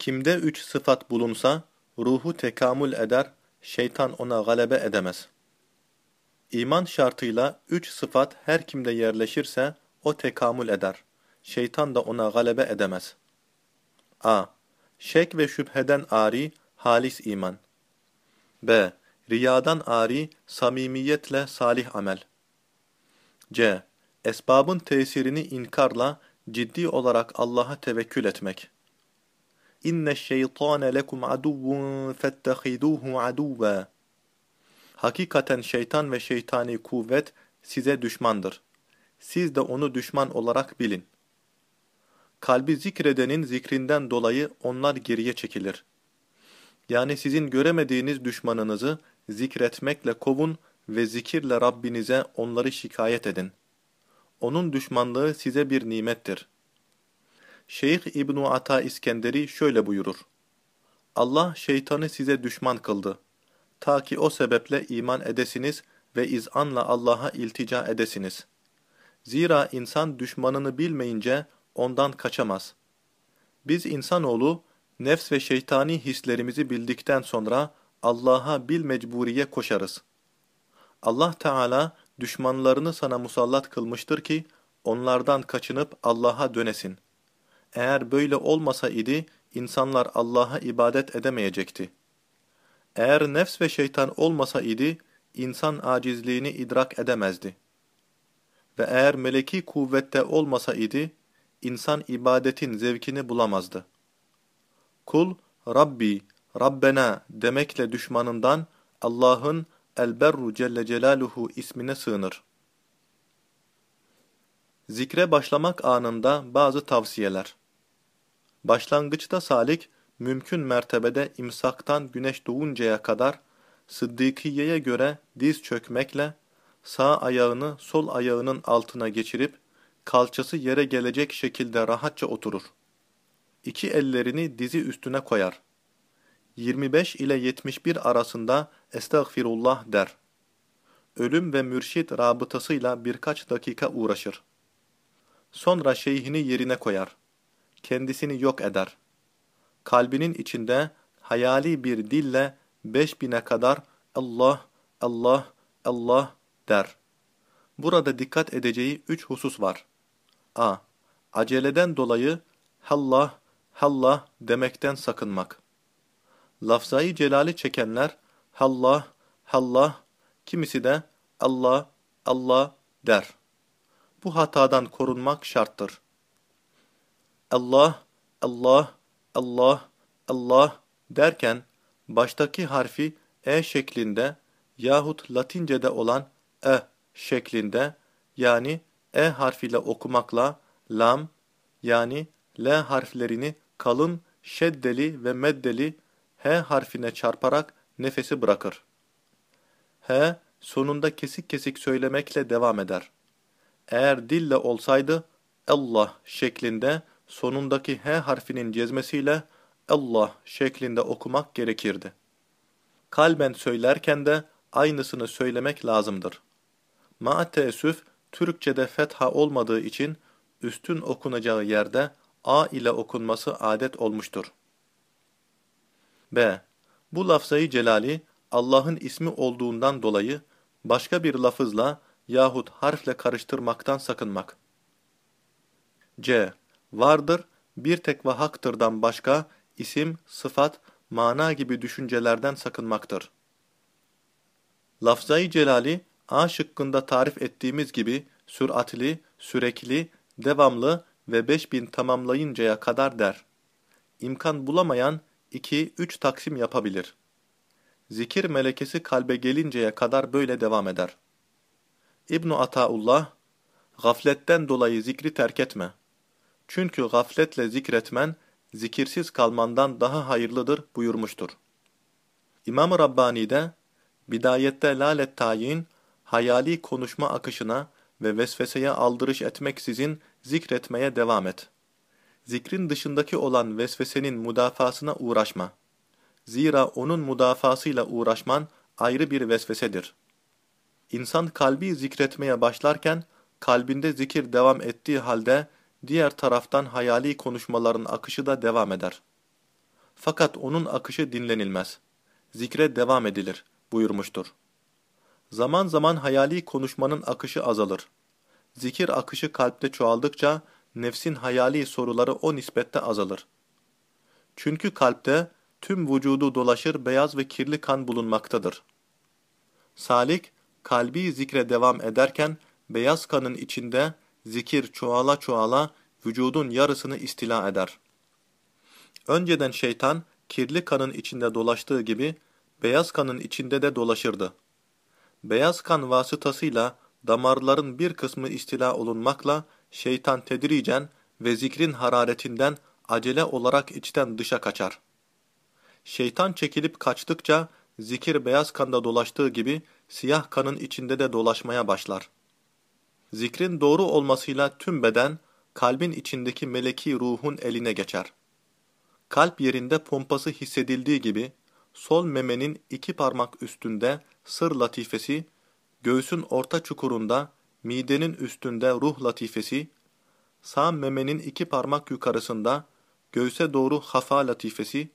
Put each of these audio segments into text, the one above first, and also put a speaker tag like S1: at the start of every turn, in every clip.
S1: Kimde üç sıfat bulunsa, ruhu tekamül eder, şeytan ona galebe edemez. İman şartıyla üç sıfat her kimde yerleşirse, o tekamül eder. Şeytan da ona galebe edemez. A. Şek ve şüpheden ari, halis iman. B. Riyadan ari, samimiyetle salih amel. C. Esbabın tesirini inkarla, ciddi olarak Allah'a tevekkül etmek. İnne şeytane lekum aduvvun fettehiduhu aduva. Hakikaten şeytan ve şeytani kuvvet size düşmandır. Siz de onu düşman olarak bilin. Kalbi zikredenin zikrinden dolayı onlar geriye çekilir. Yani sizin göremediğiniz düşmanınızı zikretmekle kovun ve zikirle Rabbinize onları şikayet edin. Onun düşmanlığı size bir nimettir. Şeyh İbn Ata İskenderi şöyle buyurur. Allah şeytanı size düşman kıldı. Ta ki o sebeple iman edesiniz ve izanla Allah'a iltica edesiniz. Zira insan düşmanını bilmeyince ondan kaçamaz. Biz insanoğlu, nefs ve şeytani hislerimizi bildikten sonra Allah'a bil mecburiye koşarız. Allah Teala düşmanlarını sana musallat kılmıştır ki, onlardan kaçınıp Allah'a dönesin. Eğer böyle olmasa idi, insanlar Allah'a ibadet edemeyecekti. Eğer nefs ve şeytan olmasa idi, insan acizliğini idrak edemezdi. Ve eğer meleki kuvvette olmasa idi, insan ibadetin zevkini bulamazdı. Kul, Rabbi, Rabbena demekle düşmanından Allah'ın El-Berru Celle Celaluhu ismine sığınır. Zikre başlamak anında bazı tavsiyeler. Başlangıçta salik, mümkün mertebede imsaktan güneş doğuncaya kadar Sıddıkiye'ye göre diz çökmekle sağ ayağını sol ayağının altına geçirip kalçası yere gelecek şekilde rahatça oturur. İki ellerini dizi üstüne koyar. 25 ile 71 arasında estağfirullah der. Ölüm ve mürşit rabıtasıyla birkaç dakika uğraşır. Sonra şeyhini yerine koyar. Kendisini yok eder. Kalbinin içinde hayali bir dille 5000'e kadar Allah, Allah, Allah der. Burada dikkat edeceği üç husus var. A. Aceleden dolayı hallah, hallah demekten sakınmak. Lafzayı celali çekenler hallah, hallah, kimisi de Allah, Allah der. Bu hatadan korunmak şarttır. Allah, Allah, Allah, Allah derken baştaki harfi e şeklinde yahut Latince'de olan e şeklinde yani e harfiyle okumakla lam yani l harflerini kalın şeddeli ve meddeli h harfine çarparak nefesi bırakır. H sonunda kesik kesik söylemekle devam eder. Eğer dille olsaydı Allah şeklinde sonundaki H harfinin cezmesiyle Allah şeklinde okumak gerekirdi. Kalben söylerken de aynısını söylemek lazımdır. Ma'teessüf Türkçe'de fetha olmadığı için üstün okunacağı yerde A ile okunması adet olmuştur. B. Bu lafzayı celali Allah'ın ismi olduğundan dolayı başka bir lafızla yahut harfle karıştırmaktan sakınmak. C. Vardır, bir tek ve haktırdan başka isim, sıfat, mana gibi düşüncelerden sakınmaktır. Lafzayı celali A şıkkında tarif ettiğimiz gibi süratli, sürekli, devamlı ve 5000 tamamlayıncaya kadar der. İmkan bulamayan 2-3 taksim yapabilir. Zikir melekesi kalbe gelinceye kadar böyle devam eder. İbn Ataullah, gafletten dolayı zikri terk etme. Çünkü gafletle zikretmen, zikirsiz kalmandan daha hayırlıdır buyurmuştur. İmam-ı Rabbani'de, bidayette lalet tayin, hayali konuşma akışına ve vesveseye aldırış etmeksizin zikretmeye devam et. Zikrin dışındaki olan vesvesenin müdafasına uğraşma. Zira onun müdafasıyla uğraşman ayrı bir vesvesedir. İnsan kalbi zikretmeye başlarken, kalbinde zikir devam ettiği halde, diğer taraftan hayali konuşmaların akışı da devam eder. Fakat onun akışı dinlenilmez. Zikre devam edilir buyurmuştur. Zaman zaman hayali konuşmanın akışı azalır. Zikir akışı kalpte çoğaldıkça nefsin hayali soruları o nispette azalır. Çünkü kalpte tüm vücudu dolaşır beyaz ve kirli kan bulunmaktadır. Salik, kalbi zikre devam ederken beyaz kanın içinde zikir çoğala çoğala vücudun yarısını istila eder. Önceden şeytan kirli kanın içinde dolaştığı gibi beyaz kanın içinde de dolaşırdı. Beyaz kan vasıtasıyla damarların bir kısmı istila olunmakla şeytan tedricen ve zikrin hararetinden acele olarak içten dışa kaçar. Şeytan çekilip kaçtıkça zikir beyaz kanda dolaştığı gibi siyah kanın içinde de dolaşmaya başlar. Zikrin doğru olmasıyla tüm beden, kalbin içindeki meleki ruhun eline geçer. Kalp yerinde pompası hissedildiği gibi, sol memenin iki parmak üstünde sır latifesi, göğsün orta çukurunda, midenin üstünde ruh latifesi, sağ memenin iki parmak yukarısında, göğse doğru hafa latifesi,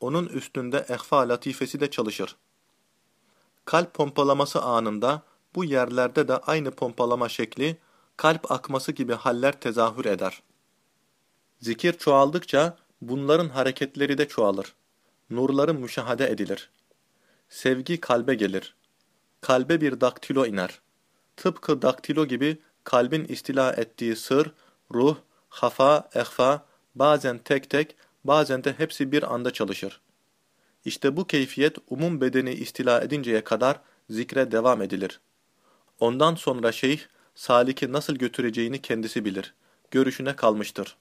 S1: onun üstünde ehfa latifesi de çalışır. Kalp pompalaması anında bu yerlerde de aynı pompalama şekli, kalp akması gibi haller tezahür eder. Zikir çoğaldıkça bunların hareketleri de çoğalır. Nurları müşahede edilir. Sevgi kalbe gelir. Kalbe bir daktilo iner. Tıpkı daktilo gibi kalbin istila ettiği sır, ruh, hafa, ehfa, bazen tek tek, bazen de hepsi bir anda çalışır. İşte bu keyfiyet umum bedeni istila edinceye kadar zikre devam edilir. Ondan sonra şeyh, saliki nasıl götüreceğini kendisi bilir. Görüşüne kalmıştır.